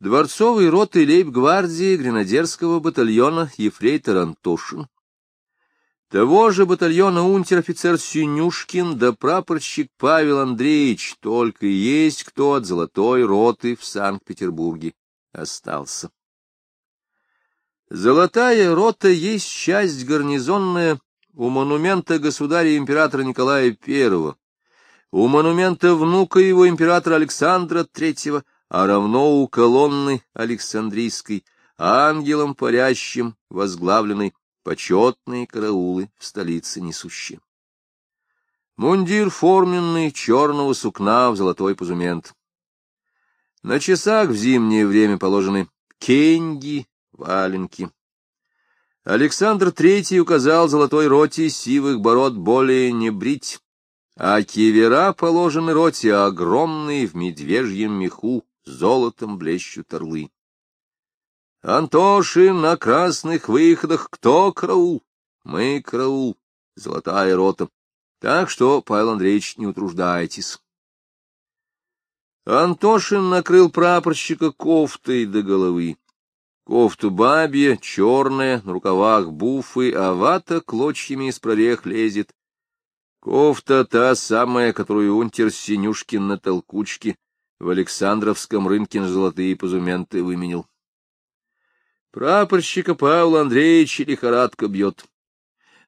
дворцовой роты лейб-гвардии гренадерского батальона ефрейтор Антошин, того же батальона унтер-офицер Синюшкин да прапорщик Павел Андреевич, только есть кто от золотой роты в Санкт-Петербурге остался. Золотая рота есть часть гарнизонная у монумента государя-императора Николая I, у монумента внука его императора Александра III, а равно у колонны Александрийской, ангелом парящим возглавленной почетные караулы в столице несущие. Мундир форменный, черного сукна в золотой позумент. На часах в зимнее время положены кенги, валенки. Александр Третий указал золотой роте сивых бород более не брить, а кивера положены роте огромные в медвежьем меху, золотом блещут орлы. Антошин на красных выходах кто караул? Мы караул, золотая рота. Так что, Павел Андреевич, не утруждайтесь. Антошин накрыл прапорщика кофтой до головы. Кофту бабья, черная, на рукавах буфы, а вата клочьями из прорех лезет. Кофта та самая, которую унтер Синюшкин на толкучке в Александровском рынке на золотые позументы выменил. Прапорщика Павла Андреевича лихорадка бьет.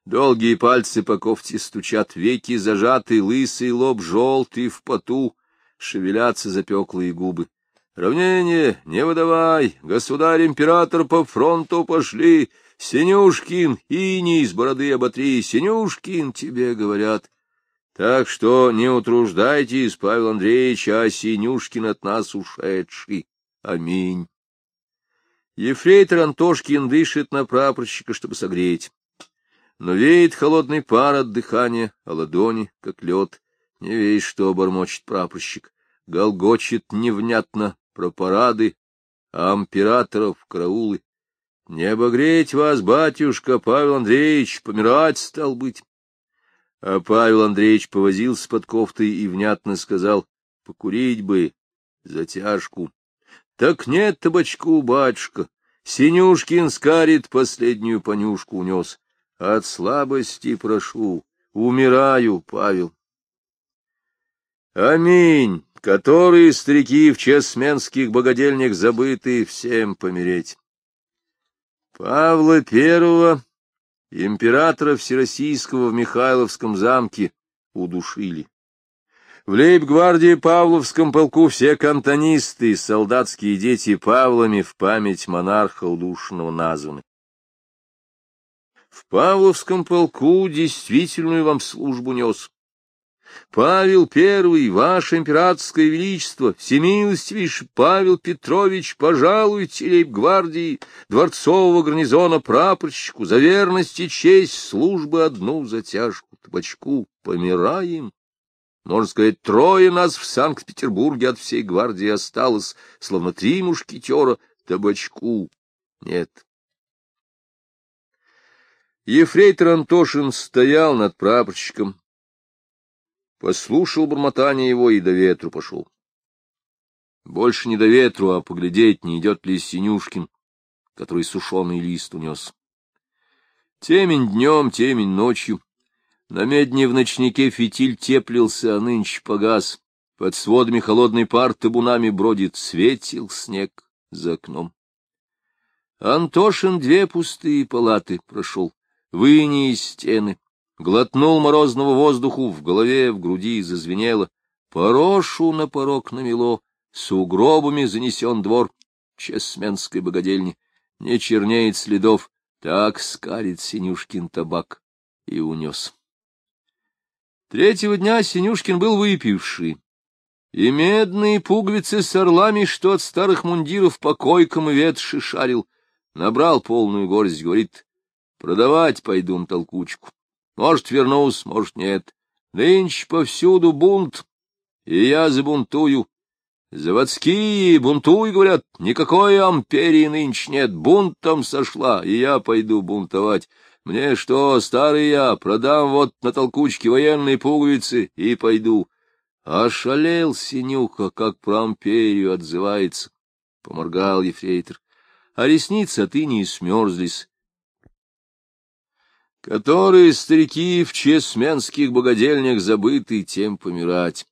Долгие пальцы по кофте стучат, веки зажаты, лысый лоб желтый в поту, шевелятся запеклые губы. Равнение не выдавай, государь-император по фронту пошли, Синюшкин, ини из бороды оботри, Синюшкин, тебе говорят. Так что не утруждайтесь, Павел Андреевич, а Синюшкин от нас ушедший. Аминь. Ефрейтор Антошкин дышит на прапорщика, чтобы согреть. Но веет холодный пар от дыхания, а ладони, как лед. Не весь что бормочет прапорщик. Голгочет невнятно про парады, а императоров караулы. Не обогреть вас, батюшка, Павел Андреевич, помирать стал быть. А Павел Андреевич повозился под кофтой и внятно сказал, покурить бы затяжку. Так нет табачку, батюшка. Синюшкин скарит последнюю понюшку унес. От слабости прошу, умираю, Павел. Аминь, которые старики в чесменских богадельнях забыты, всем помереть. Павла Первого, императора Всероссийского в Михайловском замке, удушили. В лейб-гвардии Павловском полку все кантонисты, солдатские дети Павлами в память монарха удушенного названы. В Павловском полку действительную вам службу нес. Павел Первый, ваше императорское величество, всемилостивейший Павел Петрович, пожалуйте лейб-гвардии дворцового гарнизона прапорщику за верность и честь службы одну затяжку табачку. Помираем. Можно сказать, трое нас в Санкт-Петербурге от всей гвардии осталось, словно три мушкетера, табачку нет. Ефрейтор Антошин стоял над прапорщиком, послушал бормотание его и до ветру пошел. Больше не до ветру, а поглядеть, не идет ли Синюшкин, который сушеный лист унес. Темень днем, темень ночью. На медне в ночнике фитиль теплился, а нынче погас. Под сводами холодной пар табунами бродит, светил снег за окном. Антошин две пустые палаты прошел, выни из стены, глотнул морозного воздуху, в голове, в груди зазвенело, порошу на порог намело, с угробами занесен двор чесменской богадельни, не чернеет следов, так скалит Синюшкин табак и унес. Третьего дня Синюшкин был выпивший, и медные пуговицы с орлами, что от старых мундиров по койкам и ветши шарил, набрал полную горсть, говорит, продавать пойду толкучку. Может, вернусь, может, нет. Нынче повсюду бунт, и я забунтую. Заводские бунтуй, говорят, никакой амперии нынче нет, бунтом сошла, и я пойду бунтовать. Мне что, старый я, продам вот на толкучке военные пуговицы и пойду. Ошалел Синюха, как про амперию отзывается. поморгал ефрейтор, а ресницы от инии смерзлись. Которые старики в чесменских богадельнях забыты, тем помирать.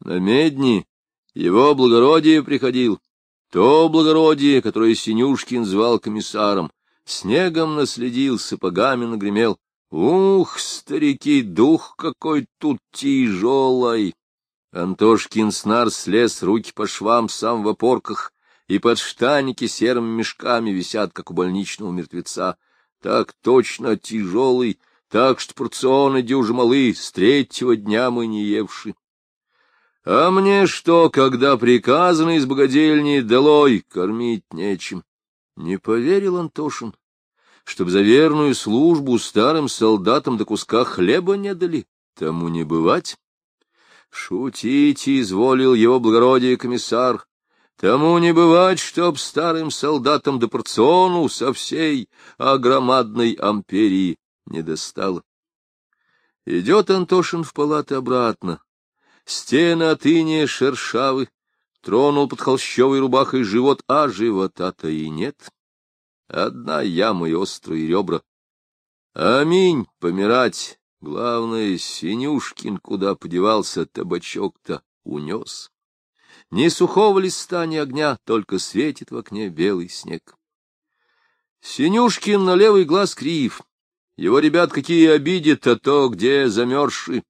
На медни его благородие приходил, то благородие, которое Синюшкин звал комиссаром, снегом наследил, сапогами нагремел. Ух, старики, дух какой тут тяжелый! Антошкин снар слез, руки по швам сам в опорках, и под штаники серыми мешками висят, как у больничного мертвеца. Так точно тяжелый, так что порционы дюжи малы, с третьего дня мы не евши. А мне что, когда приказано из богадельни долой, кормить нечем? Не поверил Антошин, чтоб за верную службу старым солдатам до куска хлеба не дали, тому не бывать. Шутить изволил его благородие комиссар. Тому не бывать, чтоб старым солдатам до порциону со всей огромадной амперии не достало. Идет Антошин в палаты обратно. Стены от иния шершавы, тронул под холщовой рубахой живот, а живота-то и нет. Одна яма и острые ребра. Аминь, помирать. Главное, Синюшкин куда подевался, табачок-то унес. Ни сухого листа, ни огня, только светит в окне белый снег. Синюшкин на левый глаз крив. Его ребят какие обидят, а то где замерзши.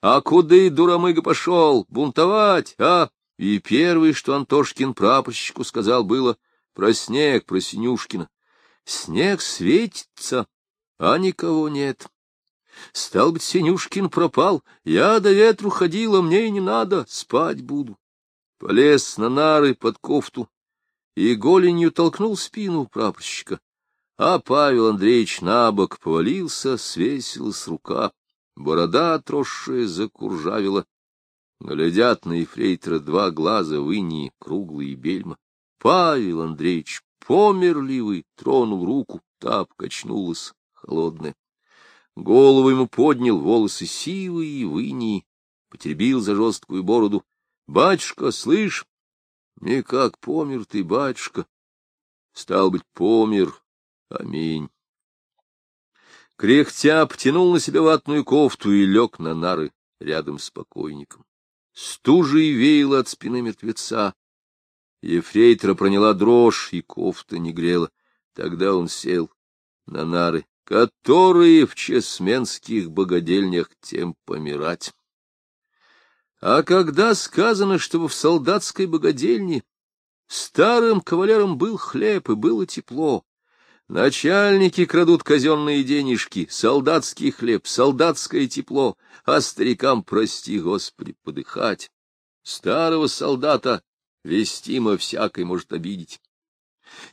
А куда и дурамыга пошел? Бунтовать, а? И первое, что Антошкин прапорщику сказал, было про снег, про Синюшкина. Снег светится, а никого нет. Стал быть, Синюшкин пропал, я до ветру ходила, мне и не надо, спать буду. Полез на нары под кофту и голенью толкнул спину прапорщика, а Павел Андреевич набок повалился, свесилась рука, борода отросшая закуржавила. Глядят на эфрейтора два глаза в инии, круглые бельма. Павел Андреевич, померливый, тронул руку, та качнулась, холодная. Голову ему поднял, волосы сивые, в инии, потеребил за жесткую бороду. — Батюшка, слышь? — Никак помер ты, батюшка. Стал быть, помер. Аминь. Кряхтя потянул на себя ватную кофту и лег на нары рядом с покойником. Стужей веяло от спины мертвеца. Ефрейтора проняла дрожь, и кофта не грела. Тогда он сел на нары которые в чесменских богадельнях тем помирать. А когда сказано, чтобы в солдатской богадельне старым кавалерам был хлеб и было тепло, начальники крадут казенные денежки, солдатский хлеб, солдатское тепло, а старикам, прости, Господи, подыхать. Старого солдата вестимо всякой может обидеть.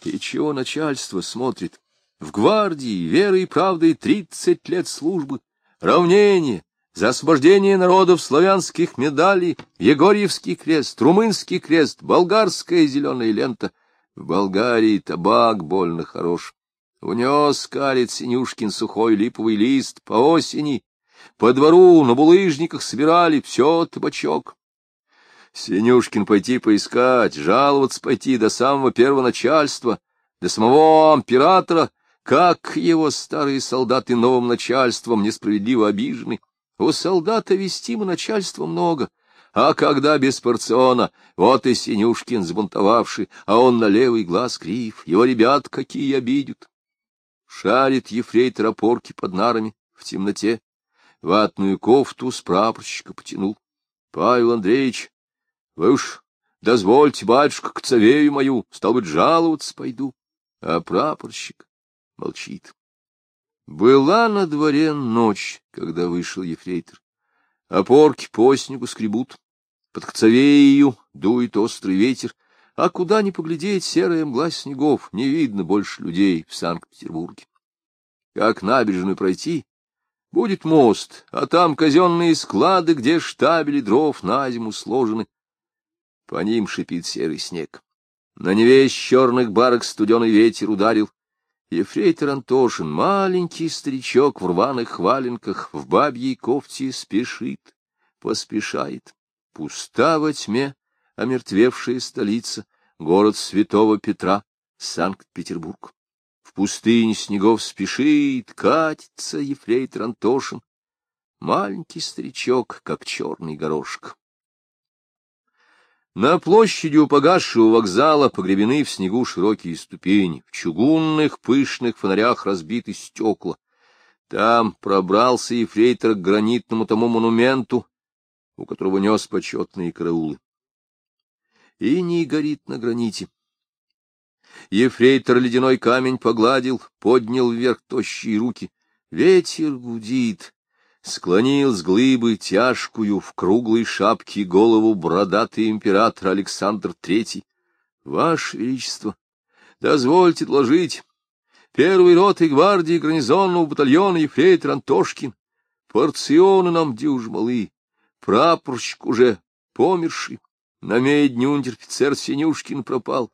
И чего начальство смотрит? В гвардии верой и правдой тридцать лет службы, равнение, за освобождение народов славянских медалей, Егорьевский крест, Румынский крест, болгарская зеленая лента. В Болгарии табак больно хорош. Унес, карит Синюшкин сухой липовый лист по осени. По двору на булыжниках собирали все табачок. Синюшкин пойти поискать, жаловаться пойти до самого первого начальства, до самого императора — как его старые солдаты новым начальством несправедливо обижены. У солдата вестимо начальства много, а когда без порциона, вот и Синюшкин сбунтовавший, а он на левый глаз крив, его ребят какие обидят. Шарит ефрейтор опорки под нарами в темноте, ватную кофту с прапорщика потянул. Павел Андреевич, вы уж дозвольте, батюшка, к цавею мою, стал быть, жаловаться пойду. А прапорщик молчит. Была на дворе ночь, когда вышел ефрейтор. Опорки по снегу скребут, под кцавею дует острый ветер, а куда ни поглядеть серая мгла снегов, не видно больше людей в Санкт-Петербурге. Как набережную пройти, будет мост, а там казенные склады, где штабели дров на зиму сложены. По ним шипит серый снег. На Неве из черных барок студеный ветер ударил, Ефрейтор Антошин, маленький старичок в рваных валенках, в бабьей кофте, спешит, поспешает. Пуста во тьме омертвевшая столица, город святого Петра, Санкт-Петербург. В пустыне снегов спешит, катится ефрейтор Антошин, маленький старичок, как черный горошек. На площади у погасшего вокзала погребены в снегу широкие ступени, в чугунных пышных фонарях разбиты стекла. Там пробрался ефрейтор к гранитному тому монументу, у которого нес почетные караулы. Иний горит на граните. Ефрейтор ледяной камень погладил, поднял вверх тощие руки. Ветер гудит, склонил с глыбы тяжкую в круглой шапке голову бородатый император Александр Третий. Ваше Величество, дозвольте доложить, первый рот и гвардии гарнизонного батальона ефрейтор Антошкин, порционы нам дюж малы, прапорщик уже померший, на медне унтер-офицер Синюшкин пропал.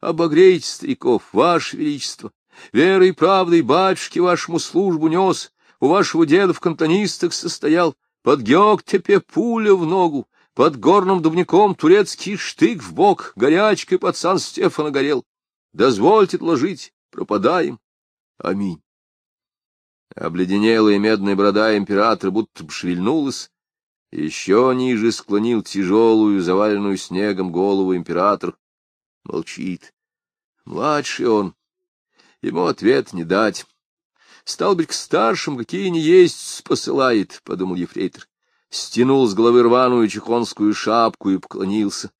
Обогрейте стариков, Ваше Величество, верой и правдой батюшке вашему службу нес, у вашего деда в кантонистах состоял, под Геоктепе пуля в ногу, под горным дубником турецкий штык в бок, горячкой под Сан-Стефана горел. Дозвольте отложить, пропадаем. Аминь. Обледенелая медная борода императора будто бы шевельнулась, еще ниже склонил тяжелую, заваленную снегом голову император. Молчит. Младший он. Ему ответ не дать. Стал быть, к старшим какие ни есть посылает, — подумал ефрейтор. Стянул с головы рваную чехонскую шапку и поклонился.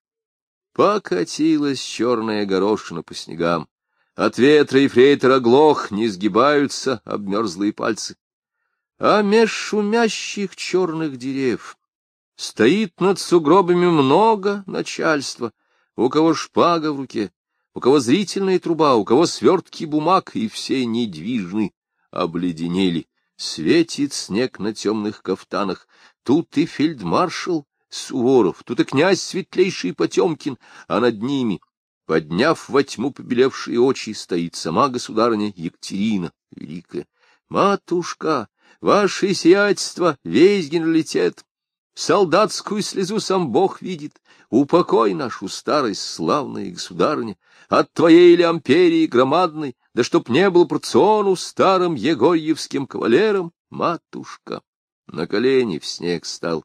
Покатилась черная горошина по снегам. От ветра ефрейтор оглох, не сгибаются обмерзлые пальцы. А меж шумящих черных дерев стоит над сугробами много начальства, у кого шпага в руке, у кого зрительная труба, у кого свертки бумаг, и все недвижны, обледенели. Светит снег на темных кафтанах. Тут и фельдмаршал Суворов, тут и князь светлейший Потемкин, а над ними, подняв во тьму побелевшие очи, стоит сама государыня Екатерина Великая. Матушка, ваше сиятельство, весь генералитет, солдатскую слезу сам Бог видит, упокой нашу старость, славная государыня, от твоей ли амперии громадной, да чтоб не был порциону старым егорьевским кавалером, матушка. На колени в снег стал.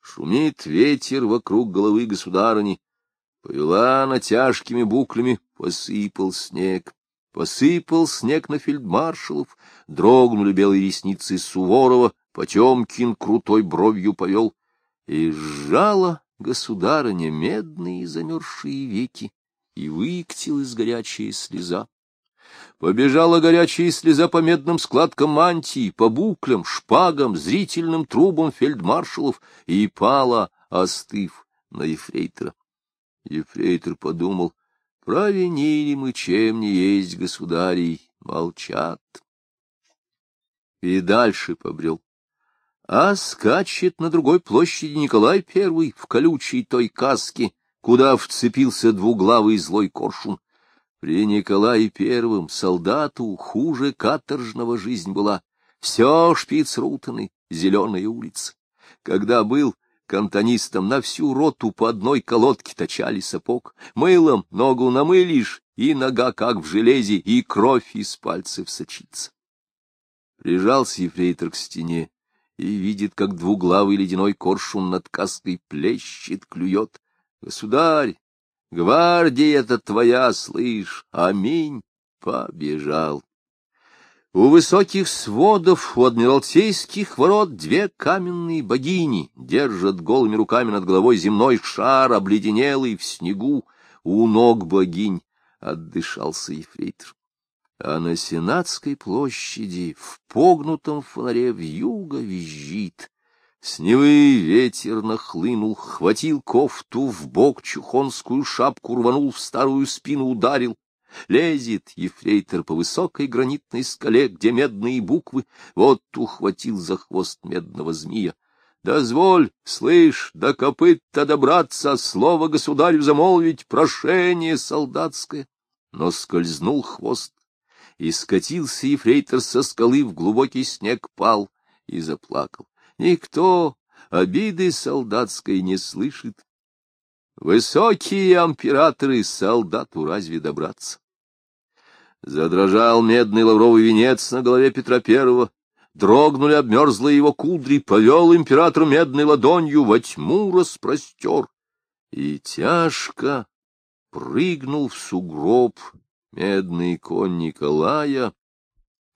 Шумит ветер вокруг головы государыни. Повела она тяжкими буклями, посыпал снег. Посыпал снег на фельдмаршалов, дрогнули белые ресницы Суворова, Потемкин крутой бровью повел. И сжала государыня медные замерзшие веки, и выкатилась горячая слеза. Побежала горячая слеза по медным складкам мантии, по буклям, шпагам, зрительным трубам фельдмаршалов, и пала, остыв, на ефрейтора. Ефрейтор подумал, провинили мы, чем не есть государей, молчат. И дальше побрел. А скачет на другой площади Николай Первый в колючей той каске, куда вцепился двуглавый злой коршун. При Николае Первом солдату хуже каторжного жизнь была. Все шпицрутаны, зеленая улица. Когда был кантонистом, на всю роту по одной колодке точали сапог. Мылом ногу намылишь, и нога как в железе, и кровь из пальцев сочится. Прижался ефрейтор к стене и видит, как двуглавый ледяной коршун над каской плещет, клюет. Государь, гвардия-то твоя, слышь, аминь, побежал. У высоких сводов, у адмиралтейских ворот две каменные богини держат голыми руками над головой земной шар, обледенелый в снегу. У ног богинь отдышался ефрейтор. А на Сенатской площади в погнутом фонаре вьюга визжит. С Невы ветер нахлынул, хватил кофту в бок, чухонскую шапку рванул, в старую спину ударил. Лезет ефрейтор по высокой гранитной скале, где медные буквы, вот ухватил за хвост медного змея. Дозволь, слышь, до копыта добраться, слово государю замолвить, прошение солдатское. Но скользнул хвост, и скатился ефрейтор со скалы, в глубокий снег пал и заплакал. Никто обиды солдатской не слышит. Высокие императоры солдату разве добраться? Задрожал медный лавровый венец на голове Петра Первого, дрогнули обмерзлые его кудри, повел император медной ладонью во тьму распростер, и тяжко прыгнул в сугроб медный конь Николая,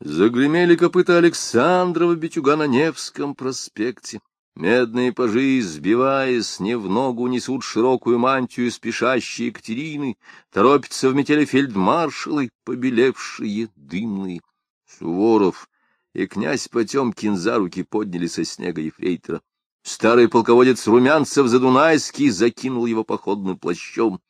загремели копыта Александрова битюга на Невском проспекте. Медные пажи, сбиваясь, не в ногу несут широкую мантию спешащие Екатерины, торопятся в метели фельдмаршалы, побелевшие, дымные. Суворов и князь Потемкин за руки подняли со снега ефрейтора. Старый полководец Румянцев Задунайский закинул его походным плащом.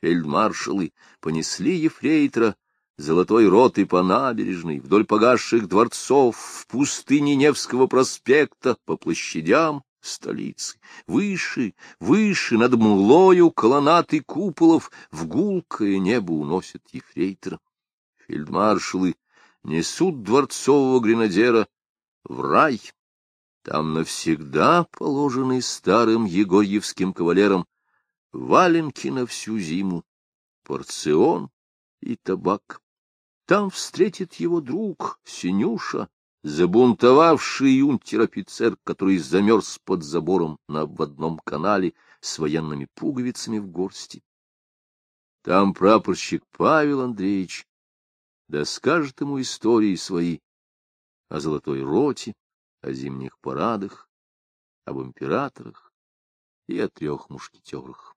Фельдмаршалы понесли ефрейтора золотой роты по набережной, вдоль погасших дворцов, в пустыне Невского проспекта, по площадям столицы. Выше, выше, над мглою колоннаты куполов, в гулкое небо уносят ефрейтора. Фельдмаршалы несут дворцового гренадера в рай. Там навсегда положенный старым егорьевским кавалером валенки на всю зиму, порцион и табак. Там встретит его друг, Синюша, забунтовавший юнтер-офицер, который замерз под забором на обводном канале с военными пуговицами в горсти. Там прапорщик Павел Андреевич да скажет ему истории свои о золотой роте, о зимних парадах, об императорах и о трех мушкетерах.